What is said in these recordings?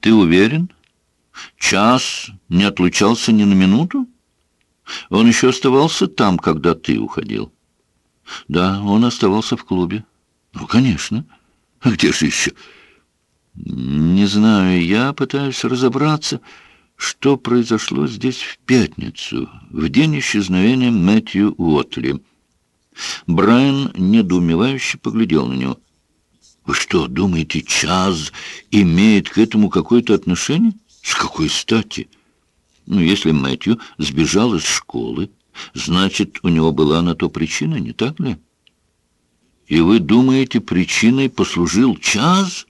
Ты уверен? Час не отлучался ни на минуту? Он еще оставался там, когда ты уходил? Да, он оставался в клубе. Ну, конечно. А где же еще? Не знаю, я пытаюсь разобраться, что произошло здесь в пятницу, в день исчезновения Мэтью Уотли. Брайан недоумевающе поглядел на него. «Вы что, думаете, Чаз имеет к этому какое-то отношение? С какой стати? Ну, если Мэтью сбежал из школы, значит, у него была на то причина, не так ли? И вы думаете, причиной послужил Чаз?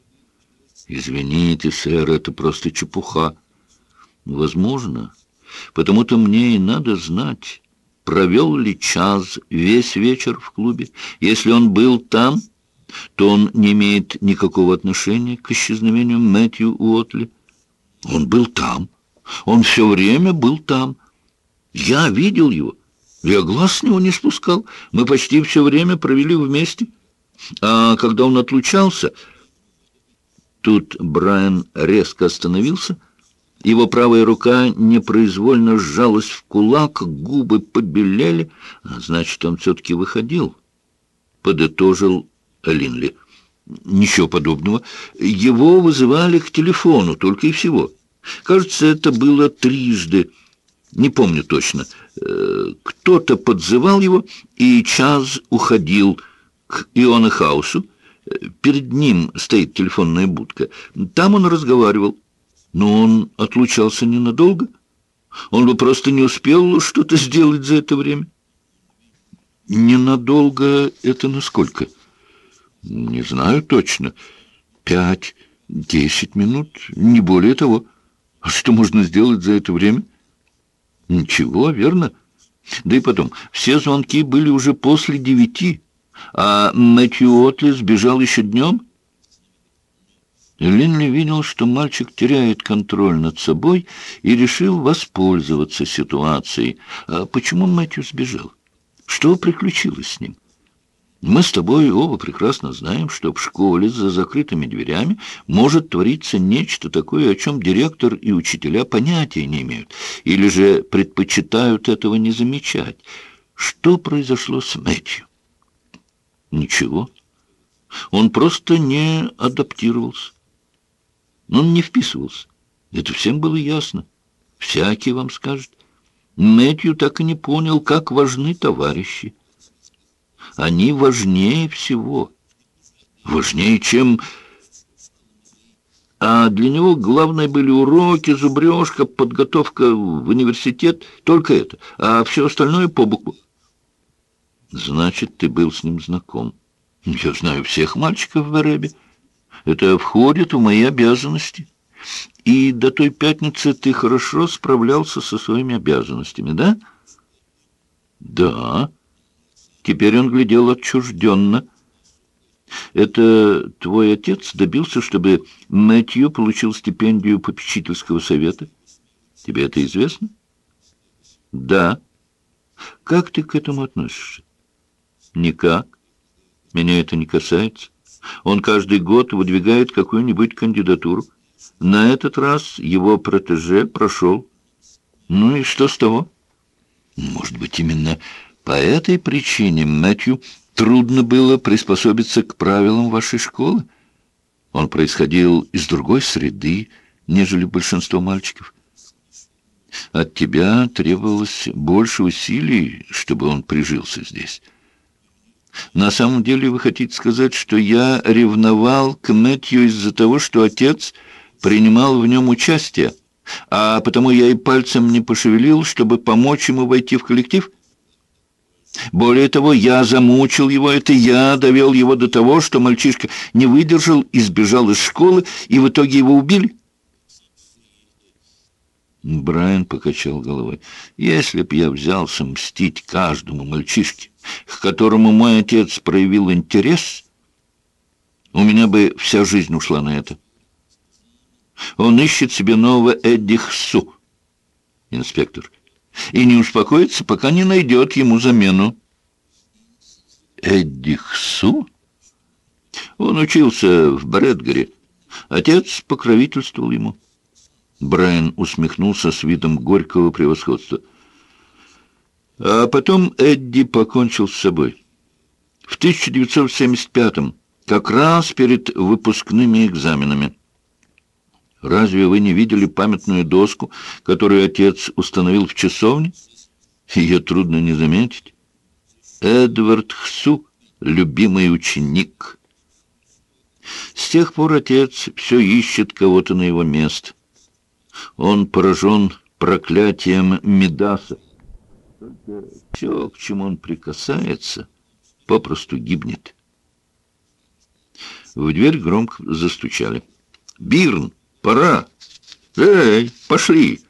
Извините, сэр, это просто чепуха. Возможно, потому-то мне и надо знать, провел ли Чаз весь вечер в клубе. Если он был там, то он не имеет никакого отношения к исчезновению Мэтью Уотли. Он был там. Он все время был там. Я видел его. Я глаз с него не спускал. Мы почти все время провели вместе. А когда он отлучался... Тут Брайан резко остановился. Его правая рука непроизвольно сжалась в кулак, губы побелели. Значит, он все-таки выходил. Подытожил Линли. Ничего подобного. Его вызывали к телефону, только и всего. Кажется, это было трижды. Не помню точно. Э, кто-то подзывал его, и Чаз уходил к Ионахаусу. Перед ним стоит телефонная будка. Там он разговаривал. Но он отлучался ненадолго. Он бы просто не успел что-то сделать за это время. Ненадолго это насколько? — не знаю точно. Пять, десять минут, не более того. А что можно сделать за это время? Ничего, верно? Да и потом, все звонки были уже после девяти, а Мэтью Отли сбежал еще днем. Линли видел, что мальчик теряет контроль над собой и решил воспользоваться ситуацией. А почему Мэтью сбежал? Что приключилось с ним? Мы с тобой оба прекрасно знаем, что в школе за закрытыми дверями может твориться нечто такое, о чем директор и учителя понятия не имеют, или же предпочитают этого не замечать. Что произошло с Мэтью? Ничего. Он просто не адаптировался. Он не вписывался. Это всем было ясно. Всякий вам скажет. Мэтью так и не понял, как важны товарищи. Они важнее всего. Важнее, чем... А для него главное были уроки, зубрежка, подготовка в университет. Только это. А все остальное по букву. Значит, ты был с ним знаком. Я знаю всех мальчиков в Эребе. Это входит в мои обязанности. И до той пятницы ты хорошо справлялся со своими обязанностями, да? Да. Теперь он глядел отчужденно. «Это твой отец добился, чтобы Мэтью получил стипендию попечительского совета? Тебе это известно?» «Да». «Как ты к этому относишься?» «Никак. Меня это не касается. Он каждый год выдвигает какую-нибудь кандидатуру. На этот раз его протеже прошел. Ну и что с того?» «Может быть, именно по этой причине Мэтью трудно было приспособиться к правилам вашей школы. Он происходил из другой среды, нежели большинство мальчиков. От тебя требовалось больше усилий, чтобы он прижился здесь. На самом деле вы хотите сказать, что я ревновал к Мэтью из-за того, что отец принимал в нем участие, а потому я и пальцем не пошевелил, чтобы помочь ему войти в коллектив?» Более того, я замучил его, это я довел его до того, что мальчишка не выдержал и сбежал из школы, и в итоге его убили. Брайан покачал головой. «Если б я взялся мстить каждому мальчишке, к которому мой отец проявил интерес, у меня бы вся жизнь ушла на это. Он ищет себе нового Эдди Хсу, инспектор и не успокоится, пока не найдет ему замену. Эдди Хсу? Он учился в Брэдгаре. Отец покровительствовал ему. Брайан усмехнулся с видом горького превосходства. А потом Эдди покончил с собой. В 1975-м, как раз перед выпускными экзаменами. Разве вы не видели памятную доску, которую отец установил в часовне? Ее трудно не заметить. Эдвард Хсу, любимый ученик. С тех пор отец все ищет кого-то на его место. Он поражен проклятием Медаса. Все, к чему он прикасается, попросту гибнет. В дверь громко застучали. «Бирн, пора! Эй, пошли!»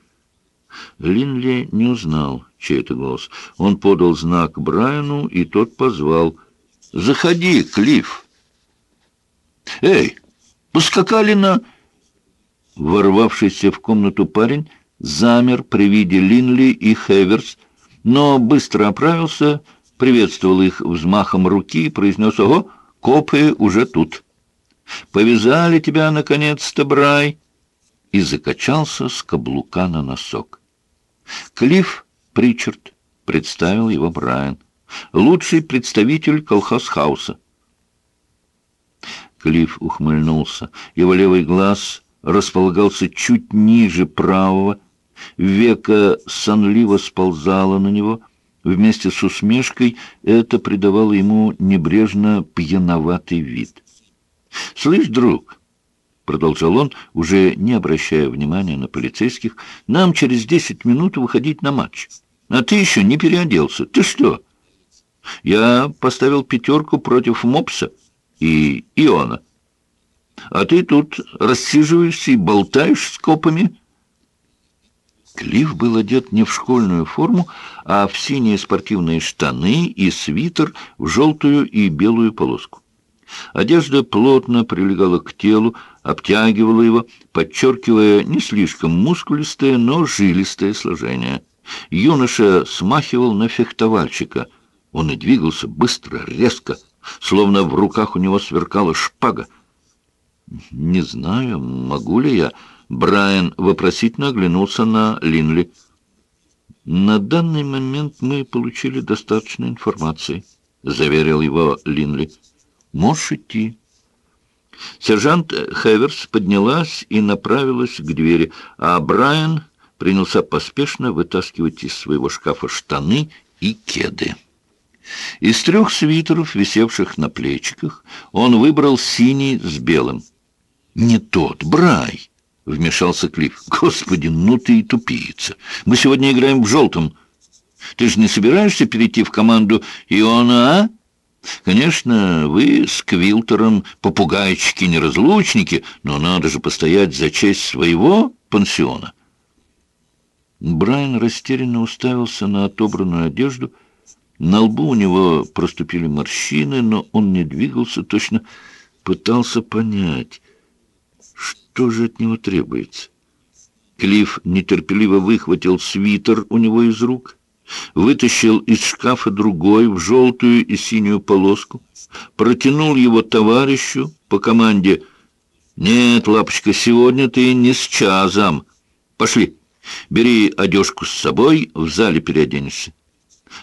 Линли не узнал, чей это голос. Он подал знак Брайану, и тот позвал. «Заходи, Клифф!» «Эй, поскакали на...» Ворвавшийся в комнату парень замер при виде Линли и Хеверс, но быстро оправился, приветствовал их взмахом руки и произнес «Ого, копы уже тут! Повязали тебя, наконец-то, Брай!» и закачался с каблука на носок. Клифф Причард представил его Брайан, лучший представитель колхозхауса. Клифф ухмыльнулся. Его левый глаз располагался чуть ниже правого, века сонливо сползало на него. Вместе с усмешкой это придавало ему небрежно пьяноватый вид. «Слышь, друг», — продолжал он, уже не обращая внимания на полицейских, — «нам через десять минут выходить на матч. А ты еще не переоделся. Ты что?» «Я поставил пятерку против Мопса и Иона. А ты тут рассиживаешься и болтаешь с копами». Клифф был одет не в школьную форму, а в синие спортивные штаны и свитер в желтую и белую полоску. Одежда плотно прилегала к телу, обтягивала его, подчеркивая не слишком мускулистое, но жилистое сложение. Юноша смахивал на фехтовальщика. Он и двигался быстро, резко, словно в руках у него сверкала шпага. «Не знаю, могу ли я...» Брайан вопросительно оглянулся на Линли. «На данный момент мы получили достаточно информации», — заверил его Линли. «Можешь идти». Сержант Хеверс поднялась и направилась к двери, а Брайан принялся поспешно вытаскивать из своего шкафа штаны и кеды. Из трех свитеров, висевших на плечиках, он выбрал синий с белым. «Не тот, Брай!» — вмешался Клифф. «Господи, ну ты и тупица! Мы сегодня играем в желтом. Ты же не собираешься перейти в команду Иона, а? Конечно, вы с Квилтером попугайчики-неразлучники, но надо же постоять за честь своего пансиона». Брайан растерянно уставился на отобранную одежду. На лбу у него проступили морщины, но он не двигался, точно пытался понять что же от него требуется? Клифф нетерпеливо выхватил свитер у него из рук, вытащил из шкафа другой в желтую и синюю полоску, протянул его товарищу по команде «Нет, лапочка, сегодня ты не с чазом. Пошли, бери одежку с собой, в зале переоденешься.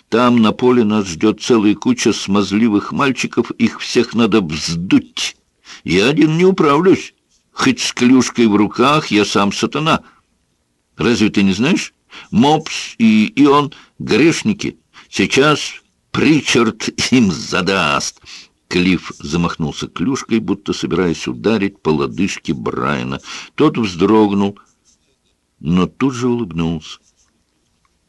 Там на поле нас ждет целая куча смазливых мальчиков, их всех надо вздуть. Я один не управлюсь». Хоть с клюшкой в руках я сам сатана. Разве ты не знаешь? Мопс и, и он грешники. Сейчас Причард им задаст. Клифф замахнулся клюшкой, будто собираясь ударить по лодыжке Брайана. Тот вздрогнул, но тут же улыбнулся.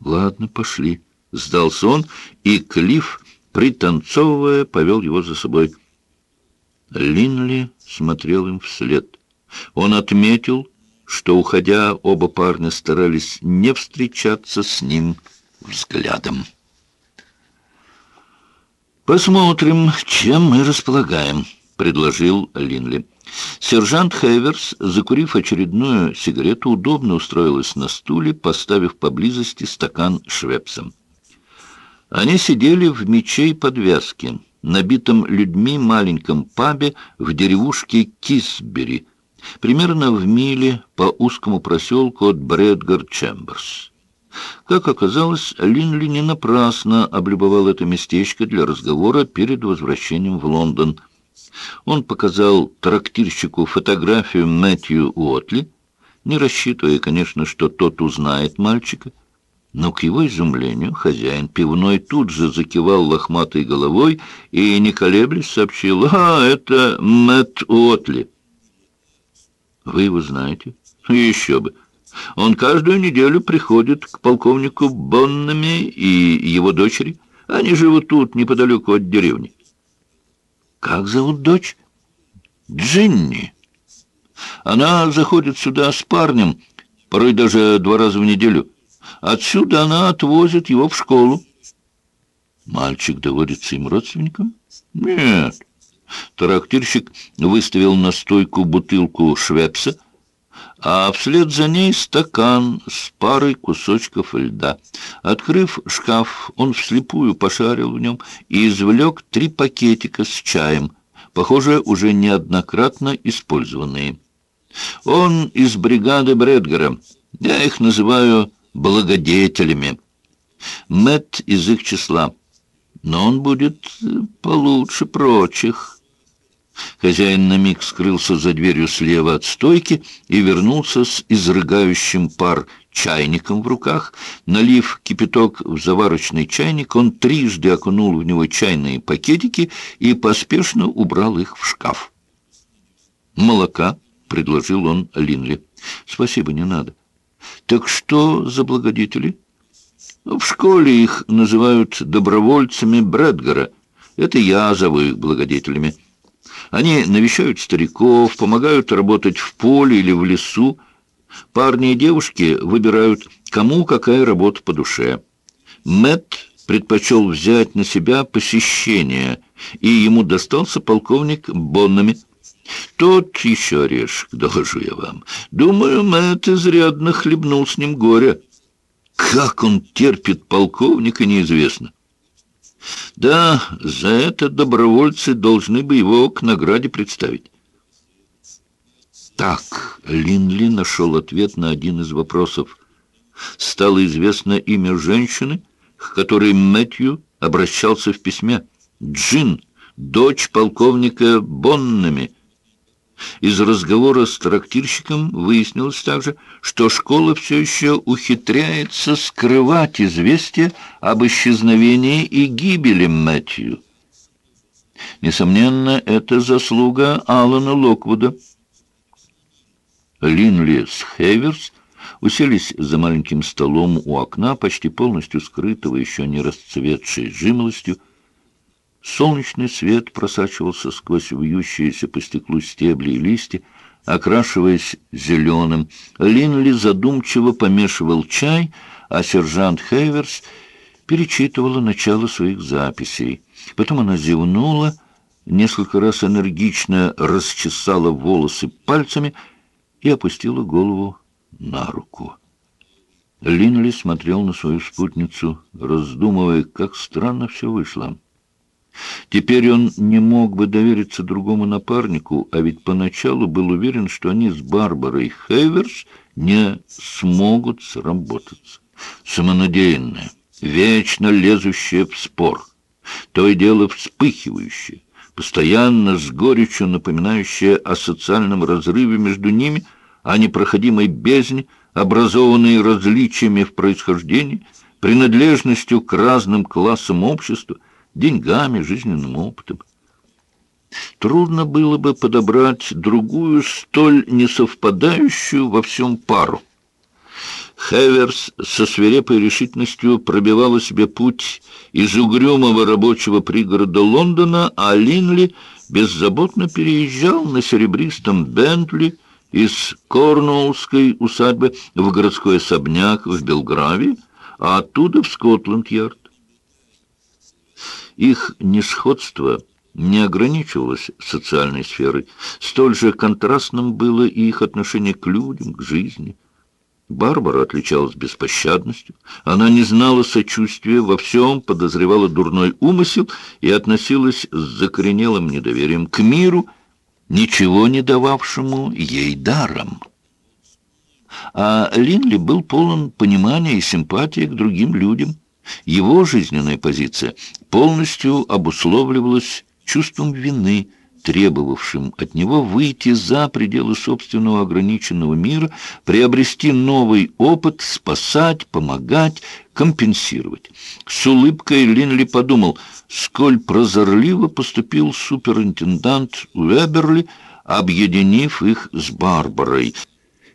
«Ладно, пошли», — сдался он, и Клифф, пританцовывая, повел его за собой. Линли смотрел им вслед. Он отметил, что, уходя, оба парня старались не встречаться с ним взглядом. «Посмотрим, чем мы располагаем», — предложил Линли. Сержант Хейверс, закурив очередную сигарету, удобно устроилась на стуле, поставив поблизости стакан швепсом. Они сидели в мечей подвязки, набитом людьми маленьком пабе в деревушке Кисбери — примерно в миле по узкому проселку от Брэдгар-Чемберс. Как оказалось, Линли не напрасно облюбовал это местечко для разговора перед возвращением в Лондон. Он показал трактирщику фотографию Мэтью Уотли, не рассчитывая, конечно, что тот узнает мальчика. Но к его изумлению хозяин пивной тут же закивал лохматой головой и, не колеблясь, сообщил, «А, это Мэтт Уотли». «Вы его знаете?» «Еще бы». Он каждую неделю приходит к полковнику Боннами и его дочери. Они живут тут, неподалеку от деревни. Как зовут дочь? Джинни. Она заходит сюда с парнем, порой даже два раза в неделю. Отсюда она отвозит его в школу. Мальчик доводится им родственникам? Нет. Трактирщик выставил на стойку бутылку швепса, а вслед за ней стакан с парой кусочков льда. Открыв шкаф, он вслепую пошарил в нем и извлек три пакетика с чаем, похоже, уже неоднократно использованные. Он из бригады Брэдгара. Я их называю благодетелями. Мэтт из их числа. Но он будет получше прочих». Хозяин на миг скрылся за дверью слева от стойки и вернулся с изрыгающим пар чайником в руках. Налив кипяток в заварочный чайник, он трижды окунул в него чайные пакетики и поспешно убрал их в шкаф. «Молока», — предложил он Линли. «Спасибо, не надо». «Так что за благодетели?» «В школе их называют добровольцами Брэдгара. Это я зову их благодетелями». Они навещают стариков, помогают работать в поле или в лесу. Парни и девушки выбирают, кому какая работа по душе. Мэтт предпочел взять на себя посещение, и ему достался полковник Боннами. Тот еще орешек, доложу я вам. Думаю, Мэтт изрядно хлебнул с ним горя. Как он терпит полковника, неизвестно. Да, за это добровольцы должны бы его к награде представить. Так, Линли нашел ответ на один из вопросов. Стало известно имя женщины, к которой Мэтью обращался в письме. Джин, дочь полковника Боннами, из разговора с трактирщиком выяснилось также, что школа все еще ухитряется скрывать известие об исчезновении и гибели Мэтью. Несомненно, это заслуга Алана Локвуда. Линли с Хейверс уселись за маленьким столом у окна, почти полностью скрытого еще не расцветшей жимолостью, Солнечный свет просачивался сквозь вьющиеся по стеклу стебли и листья, окрашиваясь зеленым. Линли задумчиво помешивал чай, а сержант Хейверс перечитывала начало своих записей. Потом она зевнула, несколько раз энергично расчесала волосы пальцами и опустила голову на руку. Линли смотрел на свою спутницу, раздумывая, как странно все вышло. Теперь он не мог бы довериться другому напарнику, а ведь поначалу был уверен, что они с Барбарой Хейверс не смогут сработаться. Самонадеянная, вечно лезущая в спор, то и дело вспыхивающая, постоянно с горечью напоминающая о социальном разрыве между ними, о непроходимой бездне, образованной различиями в происхождении, принадлежностью к разным классам общества, деньгами, жизненным опытом. Трудно было бы подобрать другую, столь несовпадающую во всем пару. Хеверс со свирепой решительностью пробивала себе путь из угрюмого рабочего пригорода Лондона, а Линли беззаботно переезжал на серебристом Бентли из Корнуоллской усадьбы в городской особняк в Белгравии, а оттуда в Скотланд-Ярд. Их несходство не ограничивалось социальной сферой. Столь же контрастным было и их отношение к людям, к жизни. Барбара отличалась беспощадностью. Она не знала сочувствия, во всем подозревала дурной умысел и относилась с закоренелым недоверием к миру, ничего не дававшему ей даром. А Линли был полон понимания и симпатии к другим людям. Его жизненная позиция полностью обусловливалась чувством вины, требовавшим от него выйти за пределы собственного ограниченного мира, приобрести новый опыт, спасать, помогать, компенсировать. С улыбкой Линли подумал, сколь прозорливо поступил суперинтендант Уэберли, объединив их с Барбарой,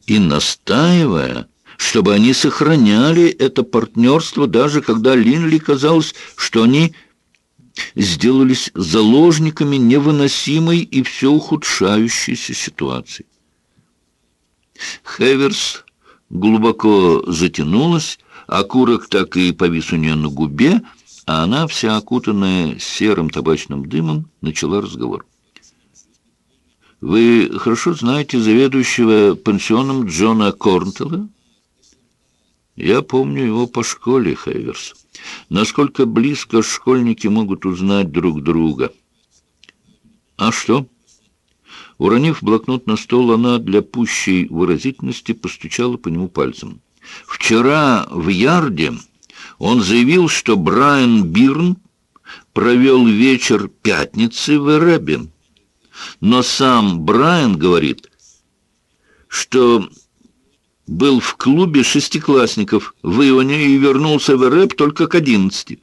и настаивая, чтобы они сохраняли это партнерство, даже когда Линли казалось, что они сделались заложниками невыносимой и все ухудшающейся ситуации. Хеверс глубоко затянулась, окурок так и повис у нее на губе, а она, вся окутанная серым табачным дымом, начала разговор. «Вы хорошо знаете заведующего пансионом Джона Корнтелла?» «Я помню его по школе, Хейверс. Насколько близко школьники могут узнать друг друга?» «А что?» Уронив блокнот на стол, она для пущей выразительности постучала по нему пальцем. «Вчера в Ярде он заявил, что Брайан Бирн провел вечер пятницы в Эребе. Но сам Брайан говорит, что был в клубе шестиклассников в Ионе и вернулся в Эреб только к одиннадцати.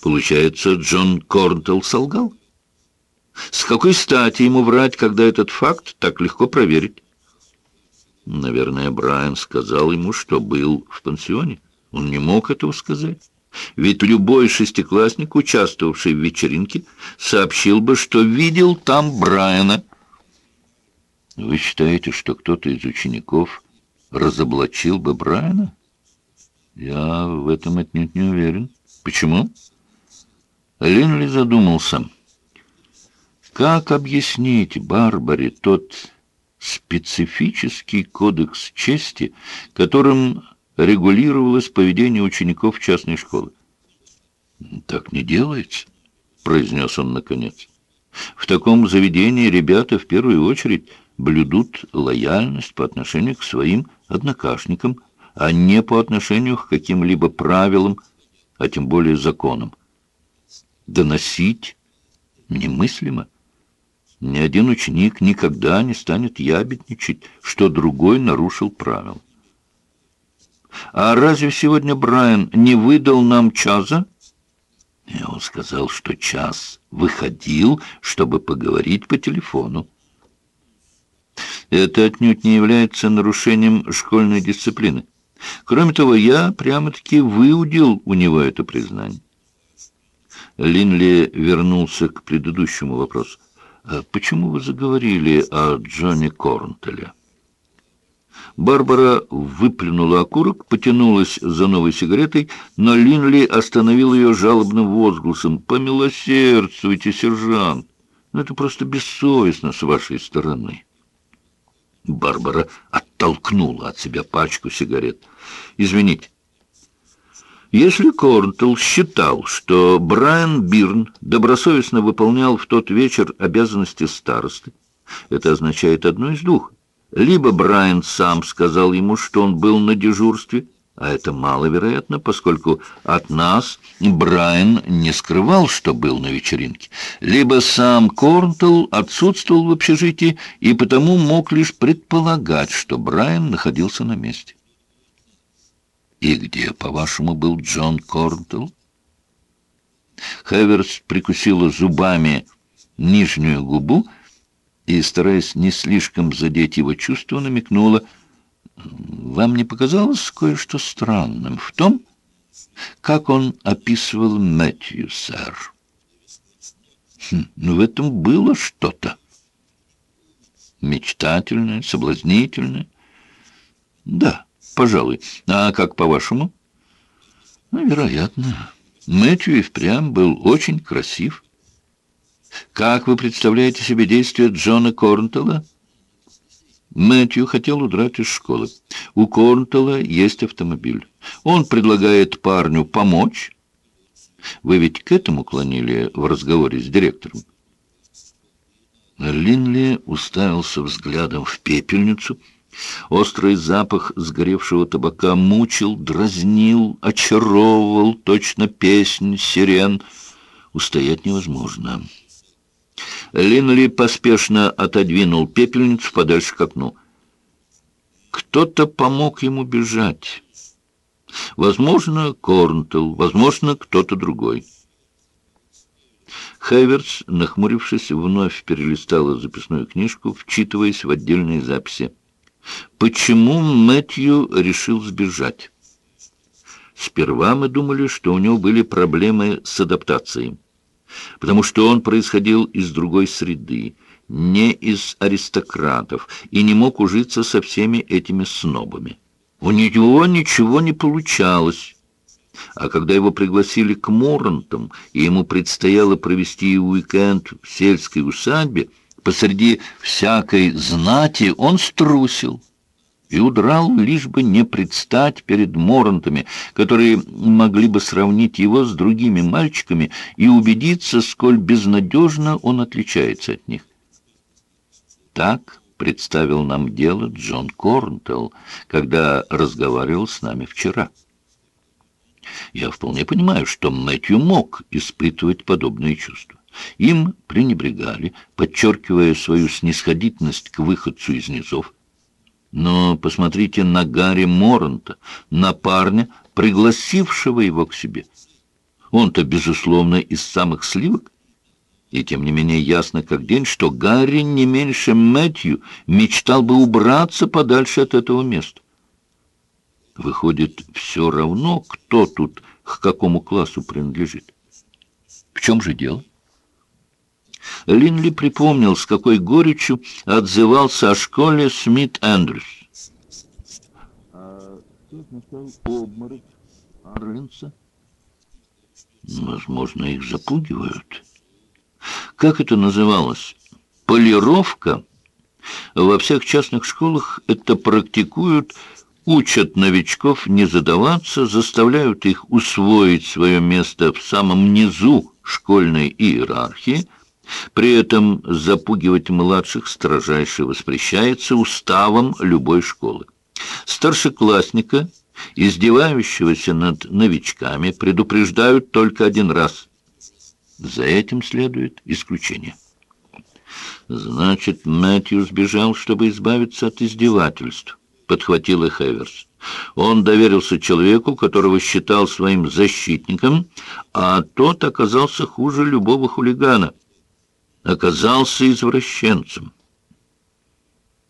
Получается, Джон Корнтелл солгал? С какой стати ему врать, когда этот факт так легко проверить? Наверное, Брайан сказал ему, что был в пансионе. Он не мог этого сказать. Ведь любой шестиклассник, участвовавший в вечеринке, сообщил бы, что видел там Брайана. Вы считаете, что кто-то из учеников разоблачил бы Брайана? Я в этом отнюдь не уверен. Почему? Линли задумался. Как объяснить Барбаре тот специфический кодекс чести, которым регулировалось поведение учеников частной школы. «Так не делается», — произнес он наконец. «В таком заведении ребята в первую очередь блюдут лояльность по отношению к своим однокашникам, а не по отношению к каким-либо правилам, а тем более законам. Доносить немыслимо. Ни один ученик никогда не станет ябедничать, что другой нарушил правила. А разве сегодня Брайан не выдал нам часа? И он сказал, что час выходил, чтобы поговорить по телефону. Это отнюдь не является нарушением школьной дисциплины. Кроме того, я прямо-таки выудил у него это признание. Линли вернулся к предыдущему вопросу. «А «Почему вы заговорили о Джонни Корнтеле?» Барбара выплюнула окурок, потянулась за новой сигаретой, но Линли остановил ее жалобным возгласом. «Помилосердствуйте, сержант! Ну, это просто бессовестно с вашей стороны!» Барбара оттолкнула от себя пачку сигарет. «Извините, если Корнтелл считал, что Брайан Бирн добросовестно выполнял в тот вечер обязанности старосты, это означает одно из двух. Либо Брайан сам сказал ему, что он был на дежурстве, а это маловероятно, поскольку от нас Брайан не скрывал, что был на вечеринке. Либо сам Корнтелл отсутствовал в общежитии и потому мог лишь предполагать, что Брайан находился на месте. «И где, по-вашему, был Джон Корнтелл?» Хеверс прикусила зубами нижнюю губу и, стараясь не слишком задеть его чувства, намекнула, «Вам не показалось кое-что странным в том, как он описывал Мэтью, сэр?» хм, «Ну, в этом было что-то. Мечтательное, соблазнительное. Да, пожалуй. А как по-вашему?» «Ну, вероятно. Мэтью и впрямь был очень красив». Как вы представляете себе действия Джона Корнтелла? Мэтью хотел удрать из школы. У Корнтелла есть автомобиль. Он предлагает парню помочь. Вы ведь к этому клонили в разговоре с директором? Линли уставился взглядом в пепельницу. Острый запах сгоревшего табака мучил, дразнил, очаровывал, точно песнь, сирен. Устоять невозможно. Линли поспешно отодвинул пепельницу подальше к окну. Кто-то помог ему бежать. Возможно, Корнтел, возможно, кто-то другой. Хайверс, нахмурившись, вновь перелистала записную книжку, вчитываясь в отдельные записи. Почему Мэтью решил сбежать? Сперва мы думали, что у него были проблемы с адаптацией, потому что он происходил из другой среды, не из аристократов, и не мог ужиться со всеми этими снобами. У него ничего не получалось. А когда его пригласили к Морантам, и ему предстояло провести уикенд в сельской усадьбе, посреди всякой знати он струсил и удрал, лишь бы не предстать перед Морантами, которые могли бы сравнить его с другими мальчиками и убедиться, сколь безнадежно он отличается от них. Так представил нам дело Джон Корнтелл, когда разговаривал с нами вчера. Я вполне понимаю, что Мэтью мог испытывать подобные чувства. Им пренебрегали, подчеркивая свою снисходительность к выходцу из низов. Но посмотрите на Гарри Моранта, на парня, пригласившего его к себе. Он-то, безусловно, из самых сливок. И тем не менее ясно как день, что Гарри не меньше Мэтью мечтал бы убраться подальше от этого места. Выходит, все равно, кто тут к какому классу принадлежит. В чем же дело? Линли припомнил, с какой горечью отзывался о школе Смит Эндрюс. Возможно, их запугивают. Как это называлось? Полировка? Во всех частных школах это практикуют учат новичков не задаваться, заставляют их усвоить свое место в самом низу школьной иерархии, при этом запугивать младших строжайше воспрещается уставом любой школы. Старшеклассника, издевающегося над новичками, предупреждают только один раз. За этим следует исключение. Значит, Мэтью сбежал, чтобы избавиться от издевательств. — подхватила Хеверс. Он доверился человеку, которого считал своим защитником, а тот оказался хуже любого хулигана. Оказался извращенцем.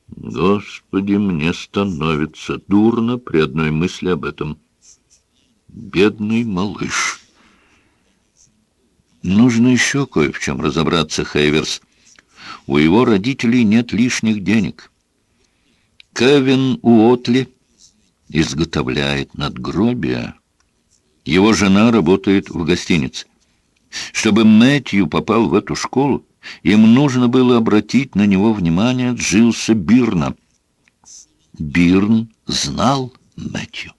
Господи, мне становится дурно при одной мысли об этом. Бедный малыш. Нужно еще кое в чем разобраться, Хейверс. У его родителей нет лишних денег. Кевин Уотли изготовляет надгробия. Его жена работает в гостинице. Чтобы Мэтью попал в эту школу, им нужно было обратить на него внимание Джилса Бирна. Бирн знал Мэтью.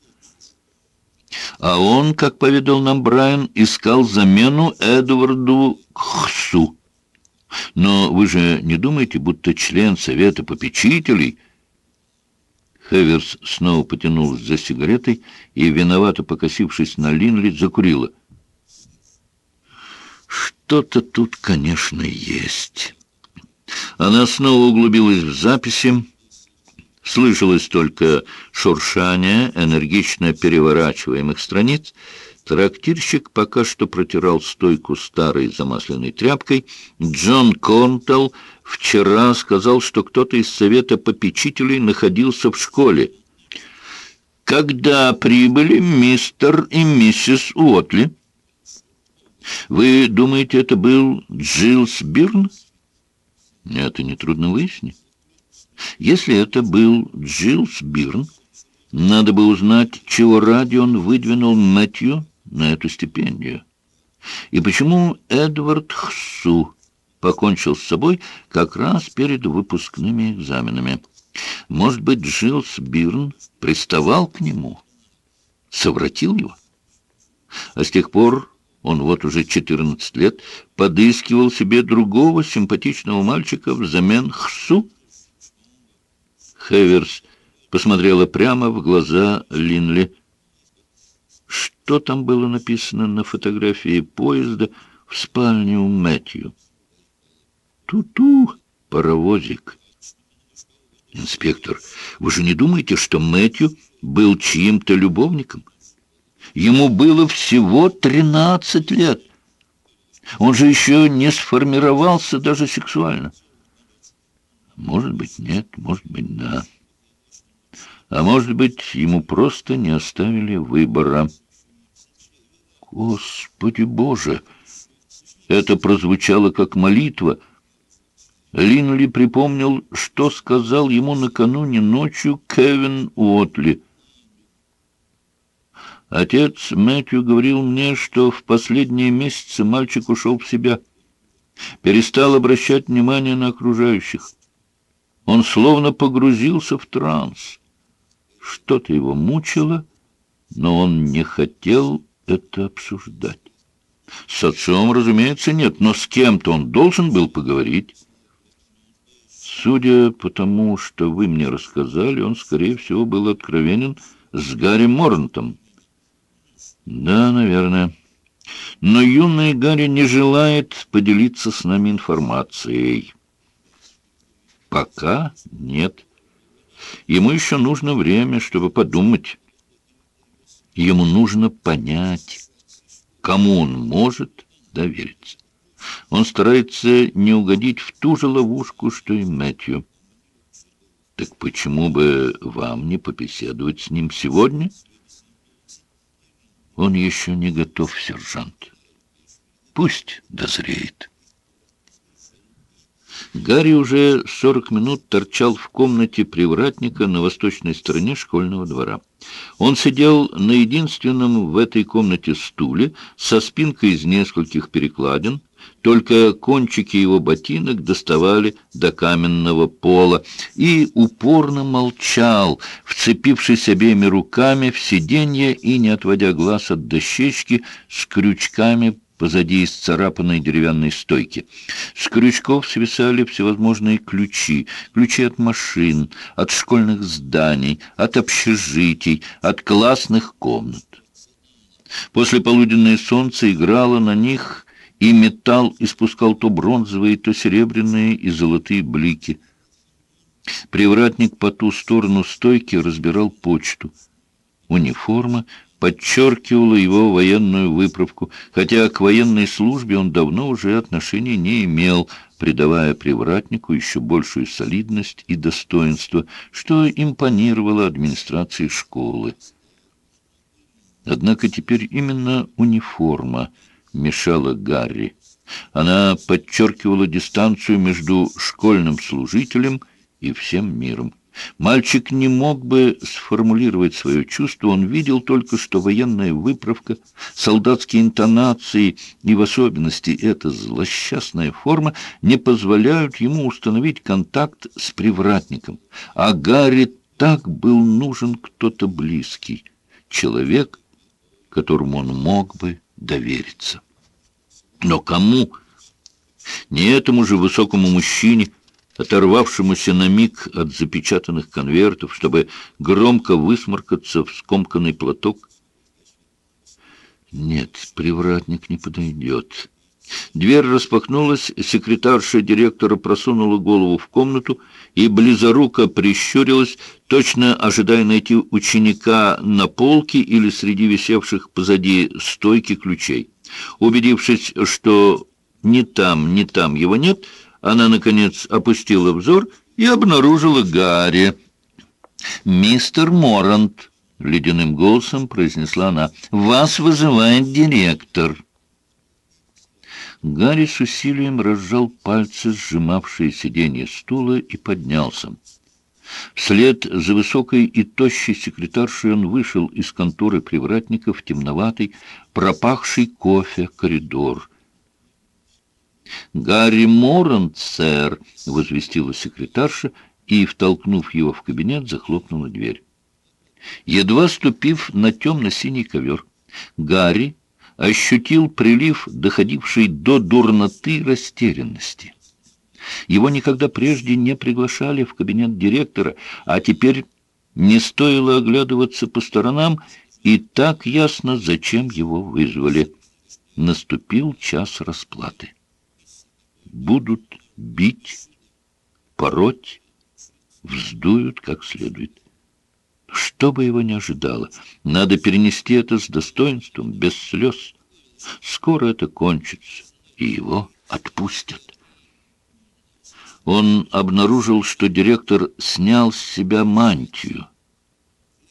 А он, как поведал нам Брайан, искал замену Эдварду Хсу. Но вы же не думаете, будто член Совета попечителей — Хеверс снова потянулась за сигаретой и, виновато покосившись на Линли, закурила. «Что-то тут, конечно, есть». Она снова углубилась в записи. Слышалось только шуршание энергично переворачиваемых страниц. Трактирщик пока что протирал стойку старой замасленной тряпкой. Джон Контелл вчера сказал, что кто-то из совета попечителей находился в школе. Когда прибыли мистер и миссис Уотли? Вы думаете, это был Джилс Бирн? Это нетрудно выяснить. Если это был Джилс Бирн, надо бы узнать, чего ради он выдвинул Мэтью на эту стипендию. И почему Эдвард Хсу покончил с собой как раз перед выпускными экзаменами. Может быть, Джилс Бирн приставал к нему, совратил его? А с тех пор он вот уже 14 лет подыскивал себе другого симпатичного мальчика взамен Хсу? Хеверс посмотрела прямо в глаза Линли. Что там было написано на фотографии поезда в спальне у Мэтью? Ту-ту, паровозик. Инспектор, вы же не думаете, что Мэтью был чьим-то любовником? Ему было всего тринадцать лет. Он же еще не сформировался даже сексуально. Может быть, нет, может быть, да. А может быть, ему просто не оставили выбора. Господи Боже! Это прозвучало как молитва. Линли припомнил, что сказал ему накануне ночью Кевин Уотли — Отец Мэтью говорил мне, что в последние месяцы мальчик ушел в себя, перестал обращать внимание на окружающих. Он словно погрузился в транс. Что-то его мучило, но он не хотел это обсуждать. С отцом, разумеется, нет, но с кем-то он должен был поговорить. Судя по тому, что вы мне рассказали, он, скорее всего, был откровенен с Гарри Морнтом. Да, наверное. Но юный Гарри не желает поделиться с нами информацией. Пока нет. Ему еще нужно время, чтобы подумать. Ему нужно понять, кому он может довериться. Он старается не угодить в ту же ловушку, что и Мэтью. Так почему бы вам не побеседовать с ним сегодня?» Он еще не готов, сержант. Пусть дозреет. Гарри уже сорок минут торчал в комнате привратника на восточной стороне школьного двора. Он сидел на единственном в этой комнате стуле со спинкой из нескольких перекладин, только кончики его ботинок доставали до каменного пола, и упорно молчал, вцепившись обеими руками в сиденье и не отводя глаз от дощечки с крючками позади исцарапанной деревянной стойки. С крючков свисали всевозможные ключи, ключи от машин, от школьных зданий, от общежитий, от классных комнат. После полуденное солнце играло на них и металл испускал то бронзовые, то серебряные и золотые блики. Привратник по ту сторону стойки разбирал почту. Униформа подчеркивала его военную выправку, хотя к военной службе он давно уже отношения не имел, придавая привратнику еще большую солидность и достоинство, что импонировало администрации школы. Однако теперь именно униформа — мешала Гарри. Она подчеркивала дистанцию между школьным служителем и всем миром. Мальчик не мог бы сформулировать свое чувство, он видел только, что военная выправка, солдатские интонации и в особенности эта злосчастная форма не позволяют ему установить контакт с привратником. А Гарри так был нужен кто-то близкий, человек, которому он мог бы довериться. Но кому? Не этому же высокому мужчине, оторвавшемуся на миг от запечатанных конвертов, чтобы громко высморкаться в скомканный платок. Нет, привратник не подойдет. Дверь распахнулась, секретарша директора просунула голову в комнату и близоруко прищурилась, точно ожидая найти ученика на полке или среди висевших позади стойки ключей. Убедившись, что ни там, ни там его нет, она, наконец, опустила взор и обнаружила Гарри. «Мистер Морант», — ледяным голосом произнесла она, — «вас вызывает директор». Гарри с усилием разжал пальцы, сжимавшие сиденье стула, и поднялся. Вслед за высокой и тощей секретаршей он вышел из конторы привратника в темноватый, пропахший кофе коридор. «Гарри Морант, сэр!» — возвестила секретарша и, втолкнув его в кабинет, захлопнула дверь. Едва ступив на темно-синий ковер, Гарри ощутил прилив, доходивший до дурноты растерянности. Его никогда прежде не приглашали в кабинет директора, а теперь не стоило оглядываться по сторонам, и так ясно, зачем его вызвали. Наступил час расплаты. Будут бить, пороть, вздуют как следует. Что бы его ни ожидало, надо перенести это с достоинством, без слез. Скоро это кончится, и его отпустят. Он обнаружил, что директор снял с себя мантию.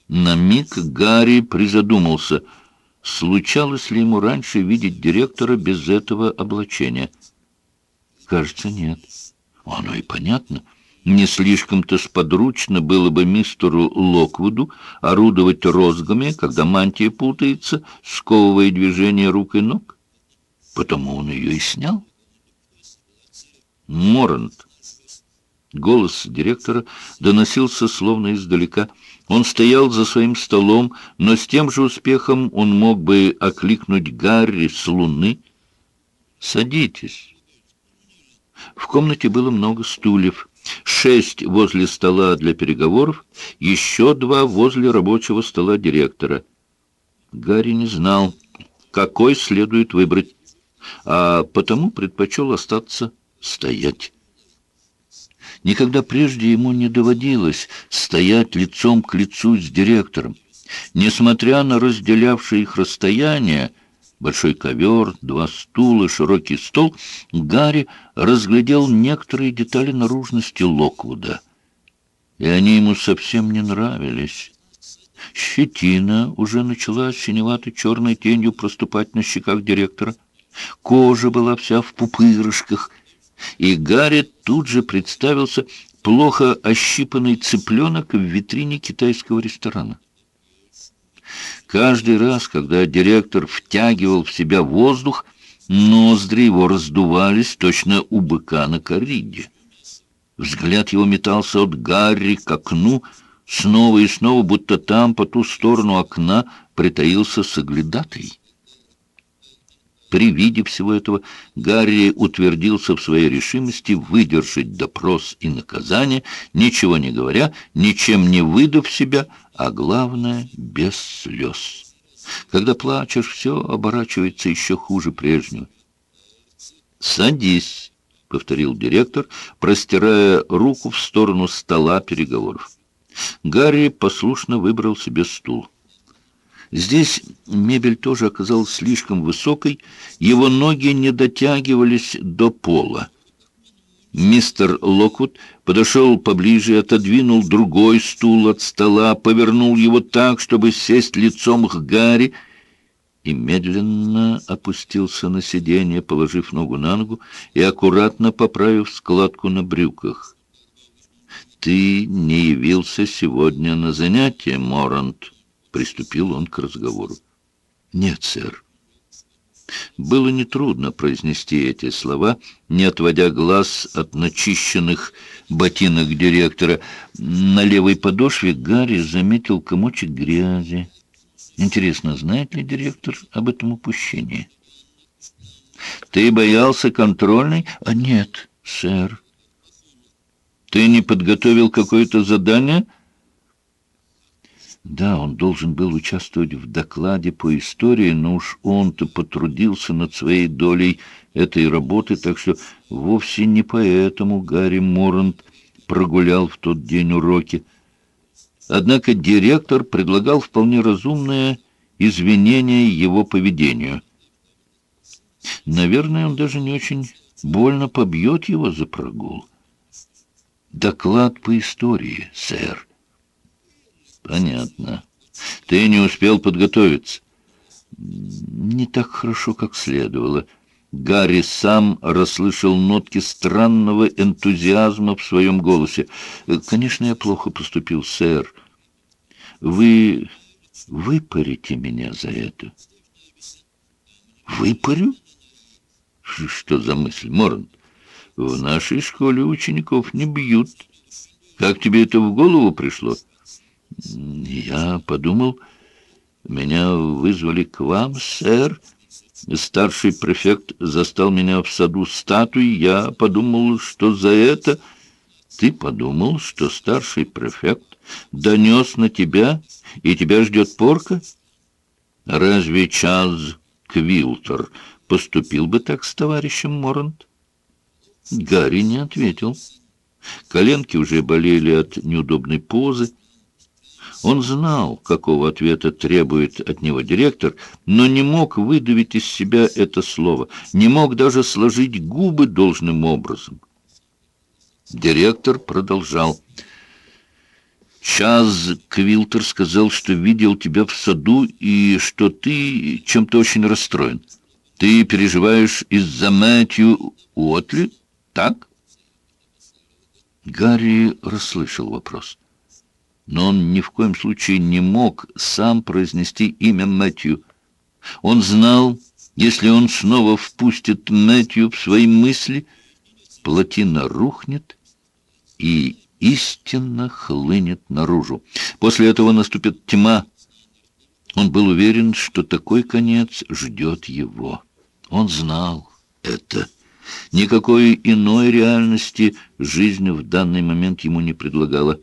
На миг Гарри призадумался, случалось ли ему раньше видеть директора без этого облачения. Кажется, нет. Оно и понятно. Не слишком-то сподручно было бы мистеру Локвуду орудовать розгами, когда мантия путается, сковывая движение рук и ног. Потому он ее и снял. Морант. Голос директора доносился словно издалека. Он стоял за своим столом, но с тем же успехом он мог бы окликнуть Гарри с луны. «Садитесь». В комнате было много стульев шесть возле стола для переговоров, еще два возле рабочего стола директора. Гарри не знал, какой следует выбрать, а потому предпочел остаться стоять. Никогда прежде ему не доводилось стоять лицом к лицу с директором. Несмотря на разделявшее их расстояние, большой ковер, два стула, широкий стол, Гарри разглядел некоторые детали наружности Локвуда. И они ему совсем не нравились. Щетина уже начала синевато-черной тенью проступать на щеках директора. Кожа была вся в пупырышках, и Гарри тут же представился плохо ощипанный цыпленок в витрине китайского ресторана. Каждый раз, когда директор втягивал в себя воздух, ноздри его раздувались точно у быка на кориде. Взгляд его метался от Гарри к окну, снова и снова, будто там, по ту сторону окна, притаился соглядатый. При виде всего этого Гарри утвердился в своей решимости выдержать допрос и наказание, ничего не говоря, ничем не выдав себя, а главное, без слез. Когда плачешь, все оборачивается еще хуже прежнего. «Садись», — повторил директор, простирая руку в сторону стола переговоров. Гарри послушно выбрал себе стул. Здесь мебель тоже оказалась слишком высокой, его ноги не дотягивались до пола. Мистер Локвуд подошел поближе отодвинул другой стул от стола, повернул его так, чтобы сесть лицом к Гарри, и медленно опустился на сиденье, положив ногу на ногу и аккуратно поправив складку на брюках. «Ты не явился сегодня на занятие, Морант», — приступил он к разговору. «Нет, сэр». Было нетрудно произнести эти слова, не отводя глаз от начищенных ботинок директора. На левой подошве Гарри заметил комочек грязи. Интересно, знает ли директор об этом упущении? «Ты боялся контрольной?» «А нет, сэр». «Ты не подготовил какое-то задание?» Да, он должен был участвовать в докладе по истории, но уж он-то потрудился над своей долей этой работы, так что вовсе не поэтому Гарри Морант прогулял в тот день уроки. Однако директор предлагал вполне разумное извинение его поведению. Наверное, он даже не очень больно побьет его за прогул. Доклад по истории, сэр. Понятно. Ты не успел подготовиться. Не так хорошо, как следовало. Гарри сам расслышал нотки странного энтузиазма в своем голосе. «Конечно, я плохо поступил, сэр. Вы выпарите меня за это». «Выпарю?» «Что за мысль, Моран? В нашей школе учеников не бьют. Как тебе это в голову пришло?» Я подумал, меня вызвали к вам, сэр. Старший префект застал меня в саду статуи. Я подумал, что за это... Ты подумал, что старший префект донес на тебя, и тебя ждет порка? Разве Чаз Квилтер поступил бы так с товарищем Морант? Гарри не ответил. Коленки уже болели от неудобной позы. Он знал, какого ответа требует от него директор, но не мог выдавить из себя это слово, не мог даже сложить губы должным образом. Директор продолжал. Чаз Квилтер сказал, что видел тебя в саду и что ты чем-то очень расстроен. Ты переживаешь из-за Мэтью Уотли, так? Гарри расслышал вопрос но он ни в коем случае не мог сам произнести имя Мэтью. Он знал, если он снова впустит Мэтью в свои мысли, плотина рухнет и истинно хлынет наружу. После этого наступит тьма. Он был уверен, что такой конец ждет его. Он знал это. Никакой иной реальности жизнь в данный момент ему не предлагала.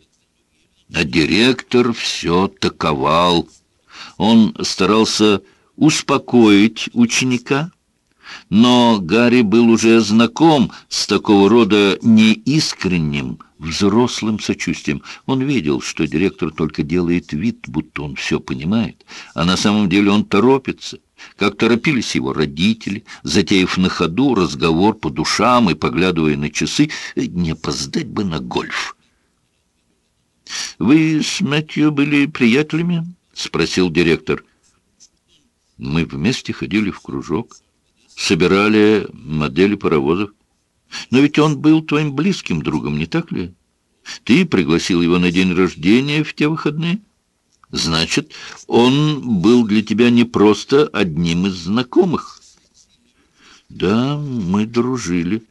А директор все таковал. Он старался успокоить ученика, но Гарри был уже знаком с такого рода неискренним, взрослым сочувствием. Он видел, что директор только делает вид, будто он все понимает, а на самом деле он торопится, как торопились его родители, затеяв на ходу разговор по душам и поглядывая на часы, не опоздать бы на гольф. «Вы с Мэтью были приятелями?» — спросил директор. «Мы вместе ходили в кружок, собирали модели паровозов. Но ведь он был твоим близким другом, не так ли? Ты пригласил его на день рождения в те выходные?» Значит, он был для тебя не просто одним из знакомых. Да, мы дружили.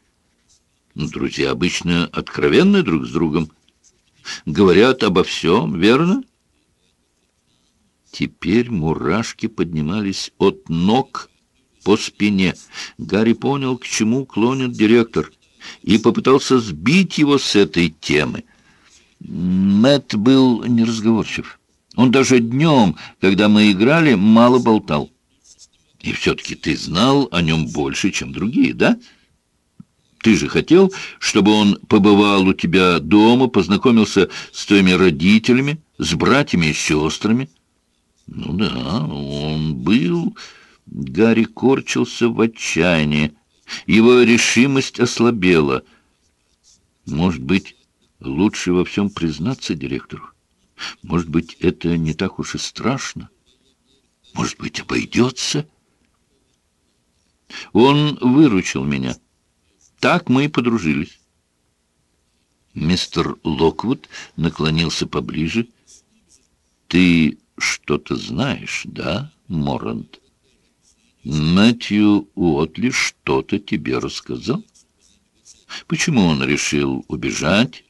Друзья обычно откровенны друг с другом говорят обо всем, верно? Теперь мурашки поднимались от ног по спине. Гарри понял, к чему клонит директор, и попытался сбить его с этой темы. Мэт был неразговорчив. Он даже днем, когда мы играли, мало болтал. И все-таки ты знал о нем больше, чем другие, да? — ты же хотел, чтобы он побывал у тебя дома, познакомился с твоими родителями, с братьями и сестрами. Ну да, он был... Гарри корчился в отчаянии. Его решимость ослабела. Может быть, лучше во всем признаться директору? Может быть, это не так уж и страшно? Может быть, обойдется? Он выручил меня. Так мы и подружились. Мистер Локвуд наклонился поближе. «Ты что-то знаешь, да, Морант? Мэтью Уотли что-то тебе рассказал? Почему он решил убежать?»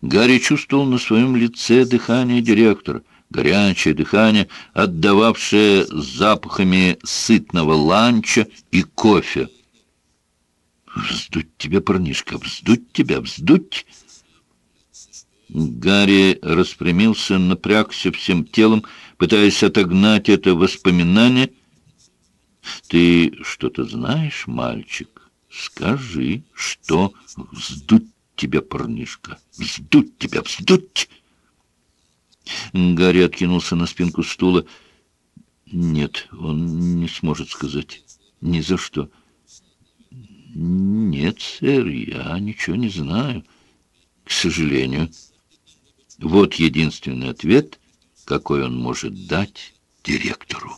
Гарри чувствовал на своем лице дыхание директора, горячее дыхание, отдававшее запахами сытного ланча и кофе. «Вздуть тебя, парнишка, вздуть тебя, вздуть!» Гарри распрямился, напрягся всем телом, пытаясь отогнать это воспоминание. «Ты что-то знаешь, мальчик? Скажи, что вздуть тебя, парнишка, вздуть тебя, вздуть!» Гарри откинулся на спинку стула. «Нет, он не сможет сказать. Ни за что». «Нет, сэр, я ничего не знаю, к сожалению». Вот единственный ответ, какой он может дать директору.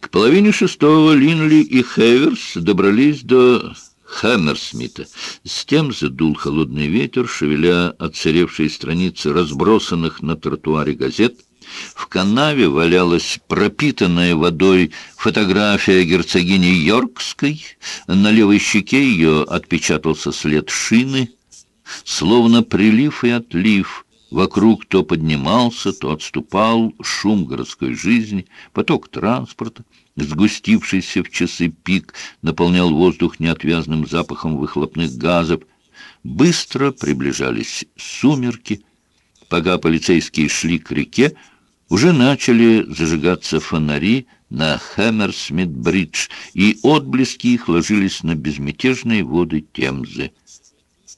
К половине шестого Линли и Хеверс добрались до Хаммерсмита. С тем задул холодный ветер, шевеля отсыревшие страницы разбросанных на тротуаре газет — в канаве валялась пропитанная водой фотография герцогини Йоркской. На левой щеке ее отпечатался след шины. Словно прилив и отлив Вокруг то поднимался, то отступал шум городской жизни, поток транспорта, сгустившийся в часы пик, наполнял воздух неотвязным запахом выхлопных газов. Быстро приближались сумерки. Пока полицейские шли к реке, уже начали зажигаться фонари на Хэмерсмит-бридж, и отблески их ложились на безмятежные воды Темзы.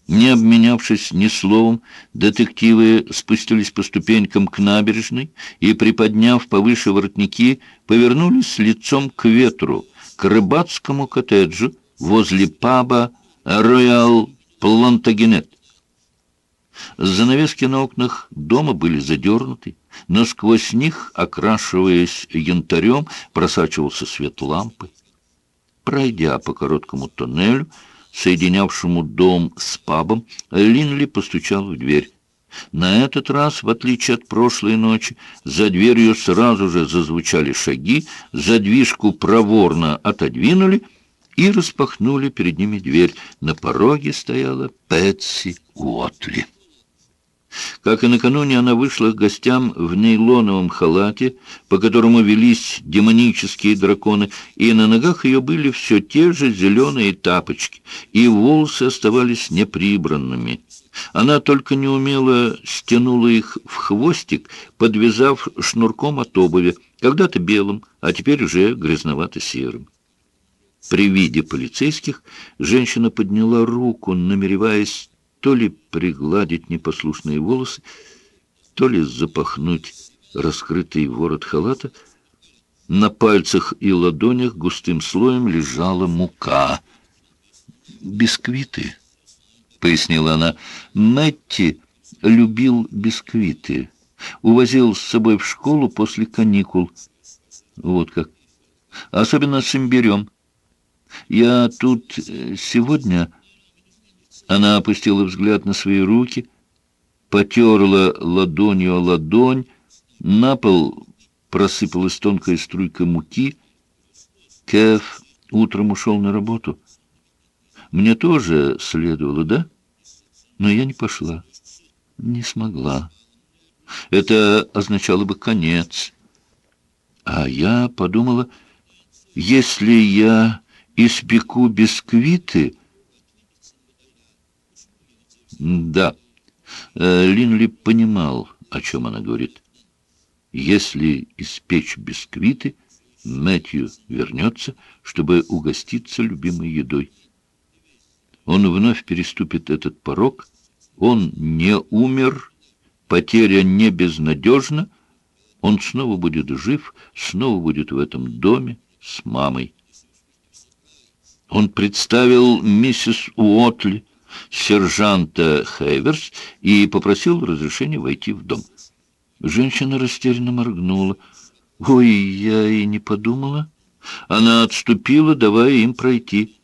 Не обменявшись ни словом, детективы спустились по ступенькам к набережной и, приподняв повыше воротники, повернулись лицом к ветру, к рыбацкому коттеджу возле паба «Роял Плантагенет». Занавески на окнах дома были задернуты, но сквозь них, окрашиваясь янтарем, просачивался свет лампы. Пройдя по короткому тоннелю, соединявшему дом с пабом, Линли постучал в дверь. На этот раз, в отличие от прошлой ночи, за дверью сразу же зазвучали шаги, задвижку проворно отодвинули и распахнули перед ними дверь. На пороге стояла Пэтси Уотли. Как и накануне, она вышла к гостям в нейлоновом халате, по которому велись демонические драконы, и на ногах ее были все те же зеленые тапочки, и волосы оставались неприбранными. Она только неумело стянула их в хвостик, подвязав шнурком от обуви, когда-то белым, а теперь уже грязновато-серым. При виде полицейских женщина подняла руку, намереваясь то ли пригладить непослушные волосы, то ли запахнуть раскрытый ворот халата. На пальцах и ладонях густым слоем лежала мука. «Бисквиты», — пояснила она. «Мэтти любил бисквиты. Увозил с собой в школу после каникул. Вот как. Особенно с имбирем. Я тут э, сегодня...» Она опустила взгляд на свои руки, потерла ладонью о ладонь, на пол просыпалась тонкая струйка муки. Кеф утром ушел на работу. Мне тоже следовало, да? Но я не пошла, не смогла. Это означало бы конец. А я подумала, если я испеку бисквиты... Да, э, Линли понимал, о чем она говорит. Если испечь бисквиты, Мэтью вернется, чтобы угоститься любимой едой. Он вновь переступит этот порог. Он не умер, потеря не безнадежна. Он снова будет жив, снова будет в этом доме с мамой. Он представил миссис Уотли, сержанта Хейверс и попросил разрешения войти в дом. Женщина растерянно моргнула. «Ой, я и не подумала». Она отступила, давая им пройти.